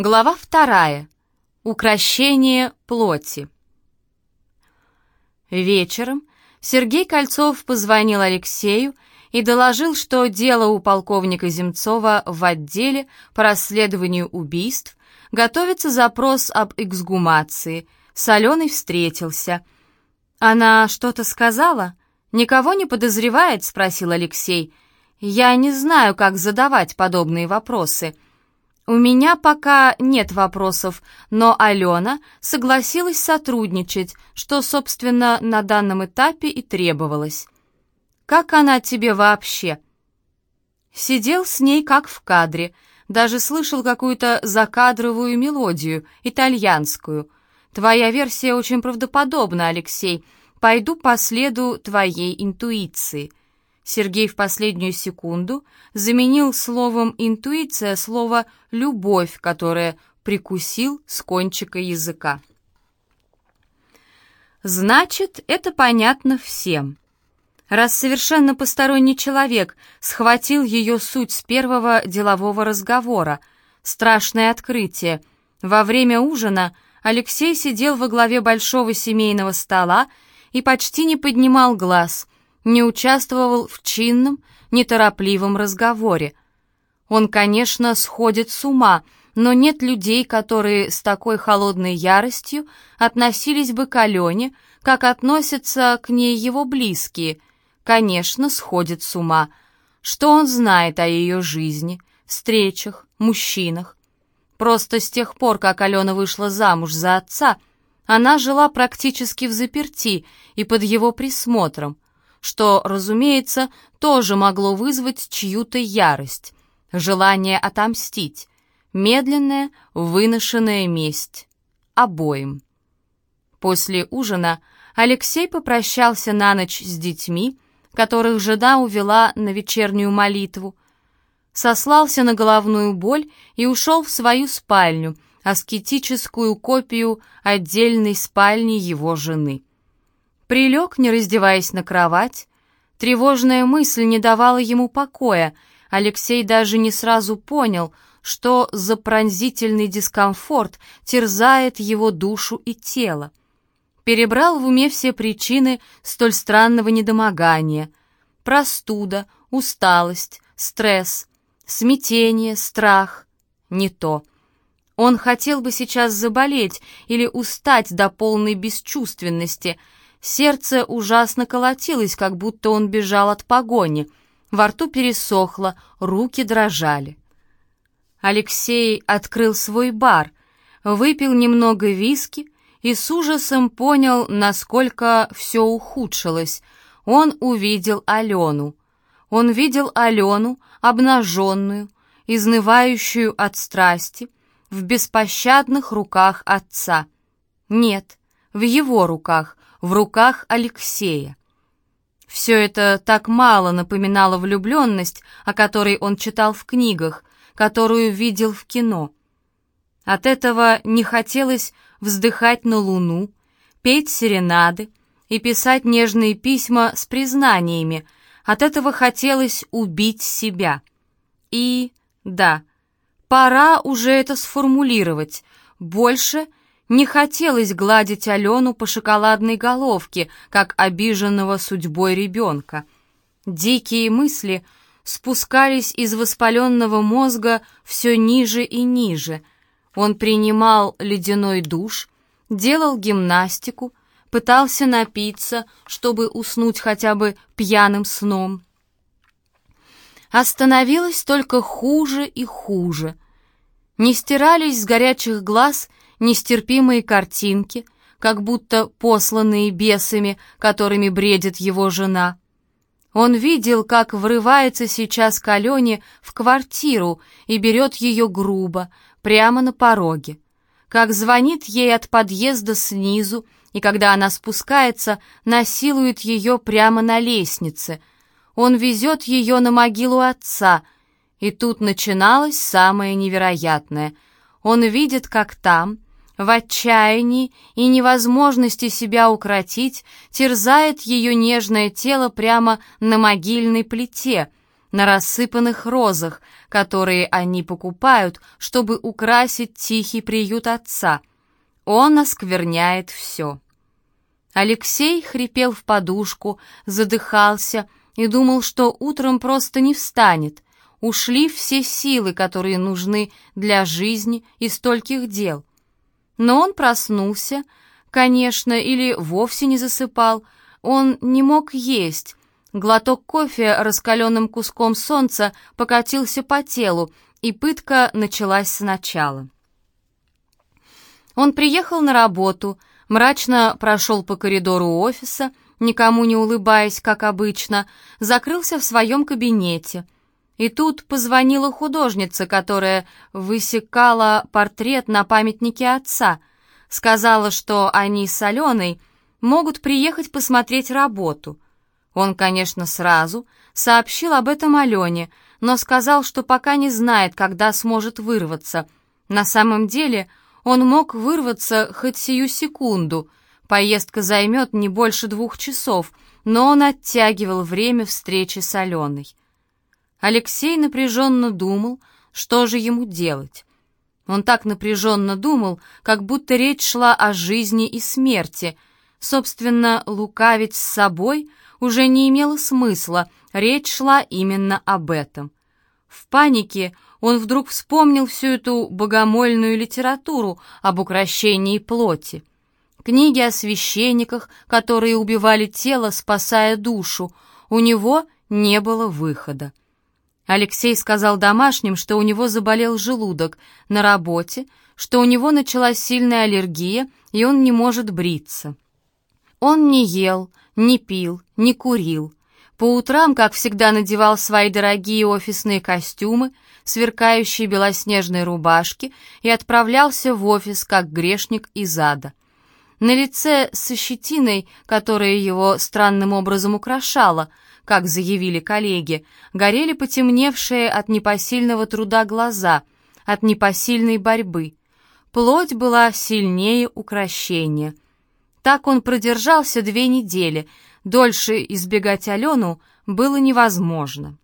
Глава вторая. Укращение плоти. Вечером Сергей Кольцов позвонил Алексею и доложил, что дело у полковника Земцова в отделе по расследованию убийств готовится запрос об эксгумации. С встретился. «Она что-то сказала? Никого не подозревает?» — спросил Алексей. «Я не знаю, как задавать подобные вопросы». У меня пока нет вопросов, но Алена согласилась сотрудничать, что, собственно, на данном этапе и требовалось. Как она тебе вообще? Сидел с ней как в кадре, даже слышал какую-то закадровую мелодию, итальянскую. Твоя версия очень правдоподобна, Алексей. Пойду по следу твоей интуиции. Сергей в последнюю секунду заменил словом «интуиция» слово «любовь», которое прикусил с кончика языка. Значит, это понятно всем. Раз совершенно посторонний человек схватил ее суть с первого делового разговора, страшное открытие. Во время ужина Алексей сидел во главе большого семейного стола и почти не поднимал глаз — не участвовал в чинном, неторопливом разговоре. Он, конечно, сходит с ума, но нет людей, которые с такой холодной яростью относились бы к Алене, как относятся к ней его близкие. Конечно, сходит с ума. Что он знает о ее жизни, встречах, мужчинах? Просто с тех пор, как Алена вышла замуж за отца, она жила практически в заперти и под его присмотром что, разумеется, тоже могло вызвать чью-то ярость, желание отомстить, медленная, выношенная месть. Обоим. После ужина Алексей попрощался на ночь с детьми, которых жена увела на вечернюю молитву, сослался на головную боль и ушел в свою спальню, аскетическую копию отдельной спальни его жены. Прилег, не раздеваясь на кровать. Тревожная мысль не давала ему покоя. Алексей даже не сразу понял, что за пронзительный дискомфорт терзает его душу и тело. Перебрал в уме все причины столь странного недомогания. Простуда, усталость, стресс, смятение, страх. Не то. Он хотел бы сейчас заболеть или устать до полной бесчувственности — Сердце ужасно колотилось, как будто он бежал от погони. Во рту пересохло, руки дрожали. Алексей открыл свой бар, выпил немного виски и с ужасом понял, насколько все ухудшилось. Он увидел Алену. Он видел Алену, обнаженную, изнывающую от страсти, в беспощадных руках отца. Нет, в его руках, в руках Алексея. Все это так мало напоминало влюбленность, о которой он читал в книгах, которую видел в кино. От этого не хотелось вздыхать на луну, петь серенады и писать нежные письма с признаниями, от этого хотелось убить себя. И, да, пора уже это сформулировать, больше не хотелось гладить Алену по шоколадной головке, как обиженного судьбой ребенка. Дикие мысли спускались из воспаленного мозга все ниже и ниже. Он принимал ледяной душ, делал гимнастику, пытался напиться, чтобы уснуть хотя бы пьяным сном. Остановилось только хуже и хуже. Не стирались с горячих глаз нестерпимые картинки, как будто посланные бесами, которыми бредит его жена. Он видел, как врывается сейчас к Алене в квартиру и берет ее грубо, прямо на пороге, как звонит ей от подъезда снизу, и когда она спускается, насилует ее прямо на лестнице. Он везет ее на могилу отца, и тут начиналось самое невероятное. Он видит, как там, в отчаянии и невозможности себя укротить, терзает ее нежное тело прямо на могильной плите, на рассыпанных розах, которые они покупают, чтобы украсить тихий приют отца. Он оскверняет все. Алексей хрипел в подушку, задыхался и думал, что утром просто не встанет. Ушли все силы, которые нужны для жизни и стольких дел. Но он проснулся, конечно, или вовсе не засыпал. Он не мог есть. Глоток кофе раскаленным куском солнца покатился по телу, и пытка началась сначала. Он приехал на работу, мрачно прошел по коридору офиса, никому не улыбаясь, как обычно, закрылся в своем кабинете. И тут позвонила художница, которая высекала портрет на памятнике отца. Сказала, что они с Аленой могут приехать посмотреть работу. Он, конечно, сразу сообщил об этом Алене, но сказал, что пока не знает, когда сможет вырваться. На самом деле он мог вырваться хоть сию секунду. Поездка займет не больше двух часов, но он оттягивал время встречи с Аленой. Алексей напряженно думал, что же ему делать. Он так напряженно думал, как будто речь шла о жизни и смерти. Собственно, лукавить с собой уже не имело смысла, речь шла именно об этом. В панике он вдруг вспомнил всю эту богомольную литературу об укращении плоти. Книги о священниках, которые убивали тело, спасая душу. У него не было выхода. Алексей сказал домашним, что у него заболел желудок, на работе, что у него началась сильная аллергия, и он не может бриться. Он не ел, не пил, не курил. По утрам, как всегда, надевал свои дорогие офисные костюмы, сверкающие белоснежные рубашки и отправлялся в офис, как грешник из ада. На лице со щетиной, которая его странным образом украшала — как заявили коллеги, горели потемневшие от непосильного труда глаза, от непосильной борьбы. Плоть была сильнее укращения. Так он продержался две недели, дольше избегать Алену было невозможно.